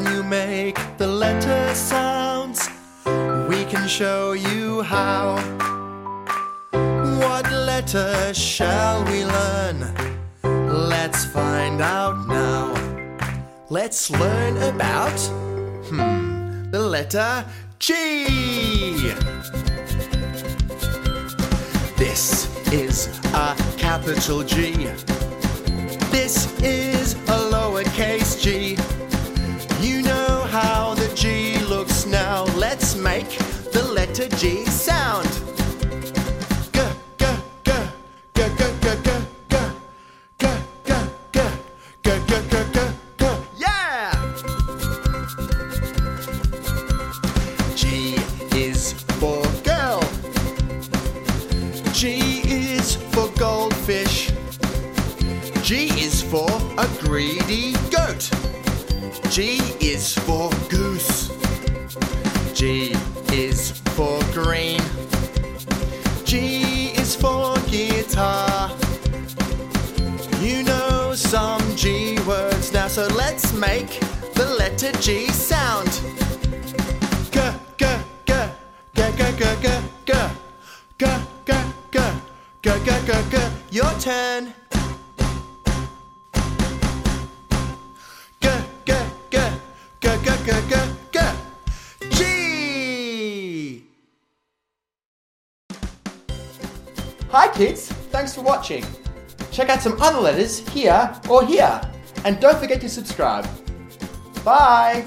When you make the letter sounds, we can show you how. What letter shall we learn? Let's find out now. Let's learn about hmm, the letter G. This is a capital G. This is a lowercase g. the G sound. G, g, g, g, g, g, g, g, g, g, g, g, g, g, g, g. Yeah! G is for girl. G is for goldfish. G is for a greedy goat. G is for goose. G words now, so let's make the letter G sound. G, g, g, g, g, g, g, g, g, g, g, g, g, g, g. Your turn. G, g, g, g, g, g, g, g. G. Hi kids, thanks for watching. Check out some other letters here or here. And don't forget to subscribe. Bye.